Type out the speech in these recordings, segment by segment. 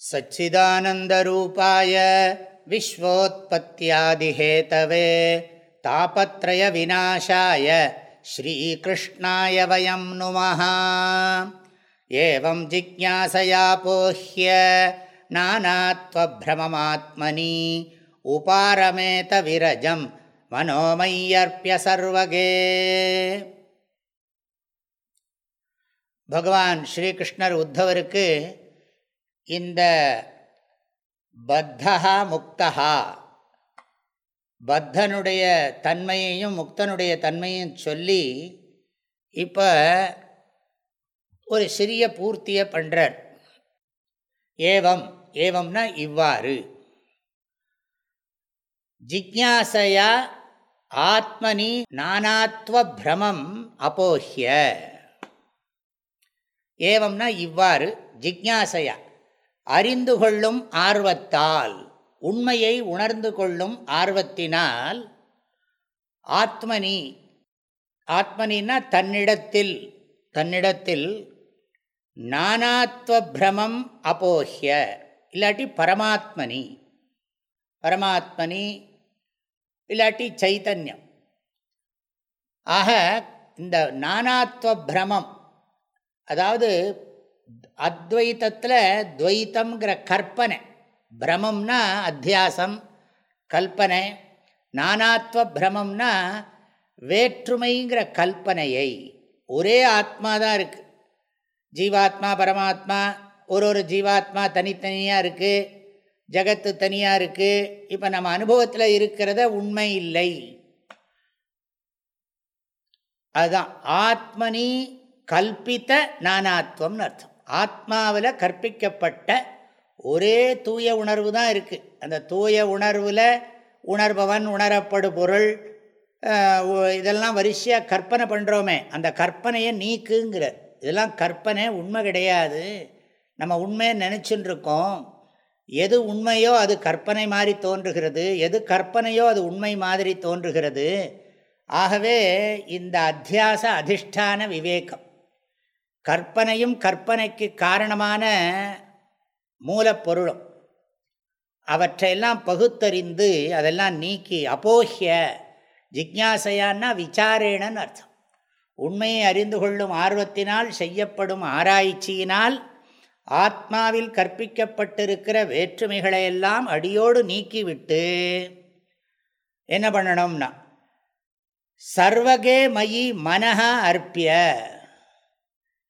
सच्चिदानन्दरूपाय विश्वोत्पत्त्यादिहेतवे तापत्रयविनाशाय श्रीकृष्णाय वयं नुमः एवं जिज्ञासयापोह्य नानात्वभ्रममात्मनि उपारमेतविरजं मनोमय्यर्प्य सर्वगे பகவான் ஸ்ரீகிருஷ்ணர் உத்தவருக்கு இந்த பத்தகா முக்தகா பத்தனுடைய தன்மையையும் முக்தனுடைய தன்மையும் சொல்லி இப்போ ஒரு சிறிய பூர்த்தியை பண்ணுறார் ஏவம் ஏவம்னா இவ்வாறு. ஜிக்யாசையா ஆத்மனி நானாத்வ பிரமம் அப்போஹிய. ஏவம்னா இவ்வாறு ஜிக்யாசையா. அறிந்து கொள்ளும் ஆர்வத்தால் உண்மையை உணர்ந்து கொள்ளும் ஆர்வத்தினால் ஆத்மனி ஆத்மனின்னா தன்னிடத்தில் தன்னிடத்தில் நானாத்வ பிரமம் அபோஹ்ய இல்லாட்டி பரமாத்மனி. பரமாத்மனி இல்லாட்டி சைத்தன்யம் ஆக இந்த நானாத்வ பிரமம் அதாவது அத்வைத்தத்தில் துவைத்தம்ங்கிற கற்பனை. பிரமம்னா அத்தியாசம் கல்பனை. நானாத்வ பிரமம்னா வேற்றுமைங்கிற கல்பனையை. ஒரே ஆத்மா தான் இருக்குது ஜீவாத்மா பரமாத்மா ஒரு ஒரு ஜீவாத்மா தனித்தனியாக இருக்குது ஜகத்து தனியாக இருக்குது இப்போ நம்ம அனுபவத்தில் இருக்கிறத உண்மை இல்லை. அதுதான். ஆத்மனி கல்பித்த நானாத்வம்னு அர்த்தம். ஆத்மாவில் கற்பிக்கப்பட்ட ஒரே தூய உணர்வு தான் இருக்குது அந்த தூய உணர்வில் உணர்பவன் உணரப்படு பொருள் இதெல்லாம் வரிசையாக கற்பனை பண்ணுறோமே அந்த கற்பனையை நீக்குங்கிறார் இதெல்லாம் கற்பனை உண்மை கிடையாது. நம்ம உண்மையை நினச்சின்னு இருக்கோம் எது உண்மையோ அது கற்பனை மாதிரி தோன்றுகிறது. எது கற்பனையோ அது உண்மை மாதிரி தோன்றுகிறது. ஆகவே இந்த அத்தியாச அதிஷ்டான விவேகம். கற்பனையும் கற்பனைக்கு காரணமான மூலப்பொருளும். அவற்றையெல்லாம் பகுத்தறிந்து அதெல்லாம் நீக்கி அப்போஹிய ஜிக்யாசையான்னா விசாரேணன்னு அர்த்தம். உண்மையை அறிந்து கொள்ளும் ஆர்வத்தினால் செய்யப்படும் ஆராய்ச்சியினால் ஆத்மாவில் கற்பிக்கப்பட்டிருக்கிற வேற்றுமைகளையெல்லாம் அடியோடு நீக்கிவிட்டு என்ன பண்ணணும்னா சர்வகே மயி மனஹா அர்ப்பிய.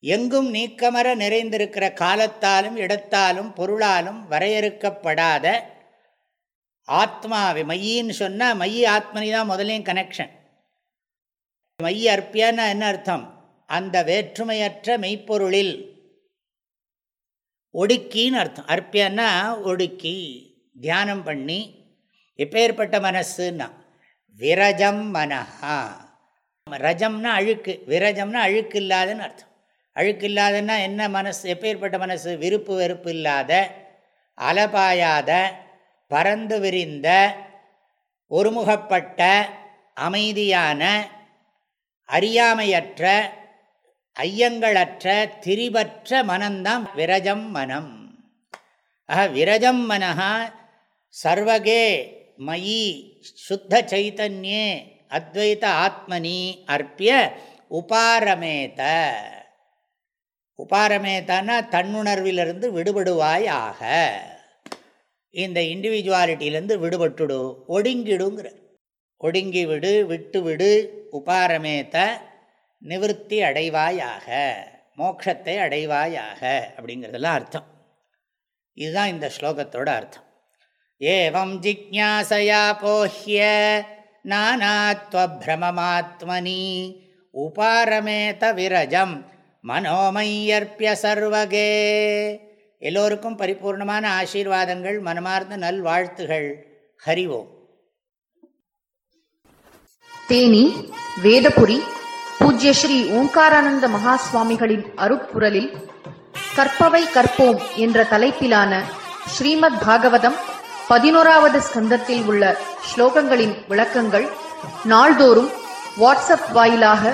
எங்கும் நீக்கமர நிறைந்திருக்கிற காலத்தாலும் இடத்தாலும் பொருளாலும் வரையறுக்கப்படாத ஆத்மாவை. மையின்னு சொன்னால் மைய ஆத்மனி தான் முதலையும் கனெக்ஷன் மைய அற்பியன்னா என்ன அர்த்தம்? அந்த வேற்றுமையற்ற மெய்ப்பொருளில் ஒடுக்கின்னு அர்த்தம். அற்பியன்னா ஒடுக்கி தியானம் பண்ணி எப்பேற்பட்ட மனசுன்னா விரஜம் மனஹா. ரஜம்னா அழுக்கு விரஜம்னா அழுக்கு இல்லாதன்னு அர்த்தம். அழுக்கு இல்லாதன்னா என்ன மனசு எப்பேற்பட்ட மனசு? விருப்பு வெறுப்பு இல்லாத அலபாயாத பறந்து விரிந்த ஒருமுகப்பட்ட அமைதியான அறியாமையற்ற ஐயங்களற்ற திரிபற்ற மனம்தான் விரஜம் மனம். ஆக விரஜம் மனஹா சர்வகே மயி சுத்த சைத்தன்யே அத்வைத ஆத்மனி அர்ப்பிய உபாரமேத. உபாரமேத்தான்னா தன்னுணர்விலிருந்து விடுபடுவாய் ஆக இந்த இண்டிவிஜுவாலிட்டியிலேருந்து விடுபட்டுடு ஒடுங்கிடுங்கிற ஒடுங்கி விடு விட்டு விடு உபாரமேத்த நிவர்த்தி அடைவாயாக மோட்சத்தை அடைவாயாக அப்படிங்கிறதெல்லாம் அர்த்தம். இதுதான் இந்த ஸ்லோகத்தோட அர்த்தம். ஏவம் ஜிக்யாசையா போஹ்ய நானாத்வபிரமமாத்மனி உபாரமேத விரஜம் மனோமையர்ப்பிய சர்வகே. எல்லோருக்கும் பரிபூர்ணமான ஆசீர்வாதங்கள் மனமார்ந்த நல்வாழ்த்துகள். ஹரிவோம் தேனி வேதபுரி பூஜ்ய ஸ்ரீ ஓங்காரானந்த மகா சுவாமிகளின் அருப்புரலில் கற்பவை கற்போம் என்ற தலைப்பிலான ஸ்ரீமத் பாகவதம் பதினோராவது ஸ்கந்தத்தில் உள்ள ஸ்லோகங்களின் விளக்கங்கள் நாள்தோறும் வாட்ஸ்அப் வாயிலாக